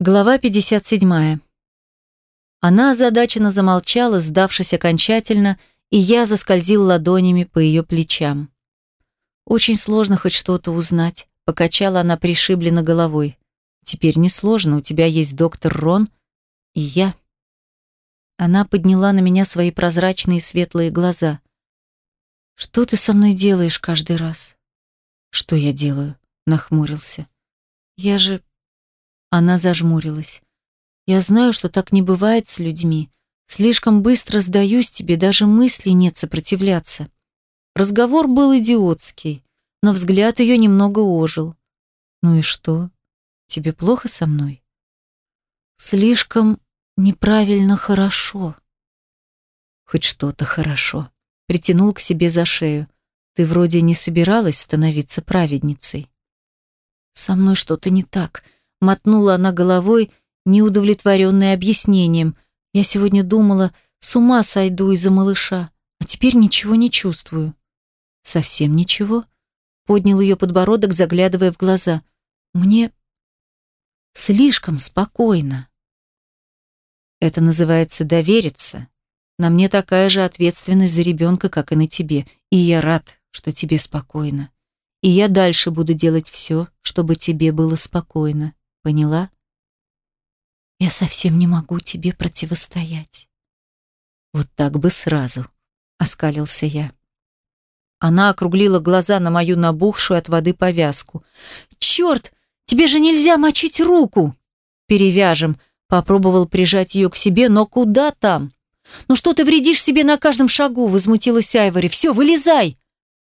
Глава 57. Она озадаченно замолчала, сдавшись окончательно, и я заскользил ладонями по ее плечам. «Очень сложно хоть что-то узнать», — покачала она пришибленно головой. «Теперь не сложно, у тебя есть доктор Рон и я». Она подняла на меня свои прозрачные светлые глаза. «Что ты со мной делаешь каждый раз?» «Что я делаю?» — нахмурился. «Я же она зажмурилась. «Я знаю, что так не бывает с людьми. Слишком быстро сдаюсь тебе, даже мысли нет сопротивляться». Разговор был идиотский, но взгляд ее немного ожил. «Ну и что? Тебе плохо со мной?» «Слишком неправильно хорошо». «Хоть что-то хорошо». Притянул к себе за шею. «Ты вроде не собиралась становиться праведницей». «Со мной что-то не так», Мотнула она головой, неудовлетворенная объяснением. Я сегодня думала, с ума сойду из-за малыша, а теперь ничего не чувствую. Совсем ничего? Поднял ее подбородок, заглядывая в глаза. Мне слишком спокойно. Это называется довериться. На мне такая же ответственность за ребенка, как и на тебе. И я рад, что тебе спокойно. И я дальше буду делать все, чтобы тебе было спокойно. Поняла? Я совсем не могу тебе противостоять. Вот так бы сразу, оскалился я. Она округлила глаза на мою набухшую от воды повязку. «Черт! Тебе же нельзя мочить руку!» «Перевяжем», — попробовал прижать ее к себе, но куда там? «Ну что ты вредишь себе на каждом шагу?» — возмутилась Айвори. «Все, вылезай!»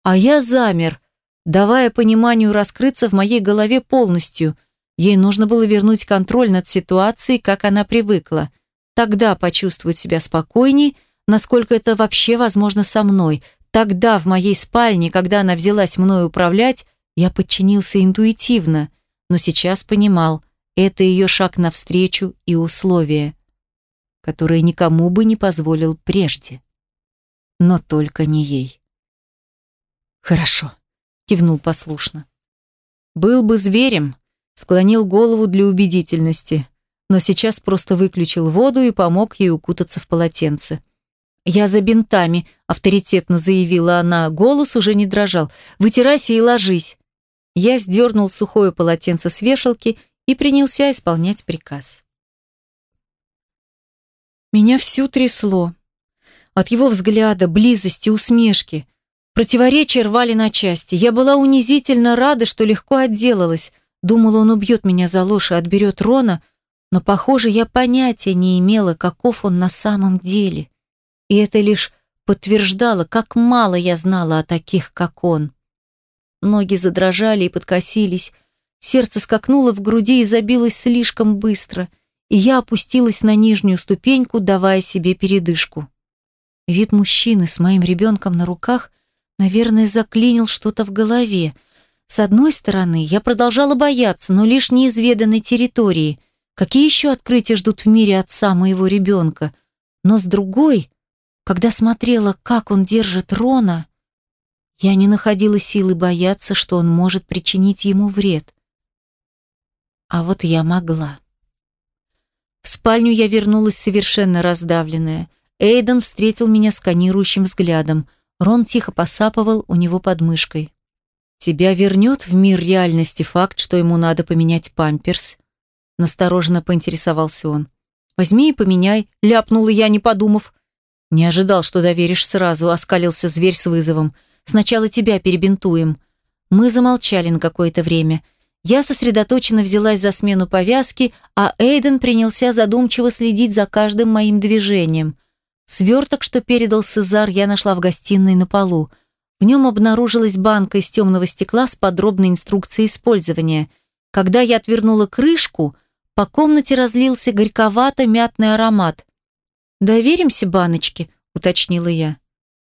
А я замер, давая пониманию раскрыться в моей голове полностью. Ей нужно было вернуть контроль над ситуацией, как она привыкла. Тогда почувствовать себя спокойней, насколько это вообще возможно со мной. Тогда в моей спальне, когда она взялась мною управлять, я подчинился интуитивно, но сейчас понимал, это ее шаг навстречу и условия, которые никому бы не позволил прежде. Но только не ей. «Хорошо», — кивнул послушно. «Был бы зверем, Склонил голову для убедительности, но сейчас просто выключил воду и помог ей укутаться в полотенце. «Я за бинтами», — авторитетно заявила она. Голос уже не дрожал. «Вытирайся и ложись». Я сдернул сухое полотенце с вешалки и принялся исполнять приказ. Меня всю трясло. От его взгляда, близости, усмешки. Противоречия рвали на части. Я была унизительно рада, что легко отделалась — Думала, он убьет меня за ложь и отберет Рона, но, похоже, я понятия не имела, каков он на самом деле. И это лишь подтверждало, как мало я знала о таких, как он. Ноги задрожали и подкосились, сердце скакнуло в груди и забилось слишком быстро, и я опустилась на нижнюю ступеньку, давая себе передышку. Вид мужчины с моим ребенком на руках, наверное, заклинил что-то в голове — с одной стороны, я продолжала бояться, но лишь неизведанной территории. Какие еще открытия ждут в мире отца моего ребенка? Но с другой, когда смотрела, как он держит Рона, я не находила силы бояться, что он может причинить ему вред. А вот я могла. В спальню я вернулась совершенно раздавленная. Эйден встретил меня сканирующим взглядом. Рон тихо посапывал у него под мышкой. Тебя вернет в мир реальности факт, что ему надо поменять памперс? Настороженно поинтересовался он. Возьми и поменяй, ляпнула я, не подумав. Не ожидал, что доверишь сразу, оскалился зверь с вызовом. Сначала тебя перебинтуем. Мы замолчали на какое-то время. Я сосредоточенно взялась за смену повязки, а Эйден принялся задумчиво следить за каждым моим движением. Сверток, что передал Сезар, я нашла в гостиной на полу – в нем обнаружилась банка из темного стекла с подробной инструкцией использования. Когда я отвернула крышку, по комнате разлился горьковато-мятный аромат. «Доверимся баночке?» – уточнила я.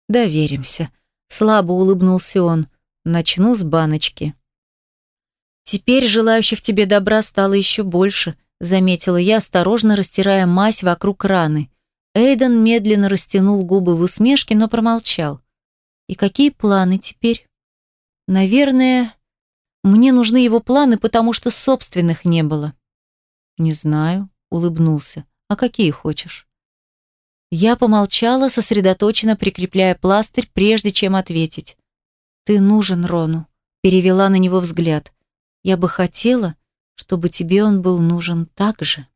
«Доверимся», – слабо улыбнулся он. «Начну с баночки». «Теперь желающих тебе добра стало еще больше», – заметила я, осторожно растирая мазь вокруг раны. Эйден медленно растянул губы в усмешке, но промолчал. И какие планы теперь? Наверное, мне нужны его планы, потому что собственных не было. Не знаю, улыбнулся. А какие хочешь? Я помолчала, сосредоточенно прикрепляя пластырь, прежде чем ответить. Ты нужен Рону, перевела на него взгляд. Я бы хотела, чтобы тебе он был нужен так же.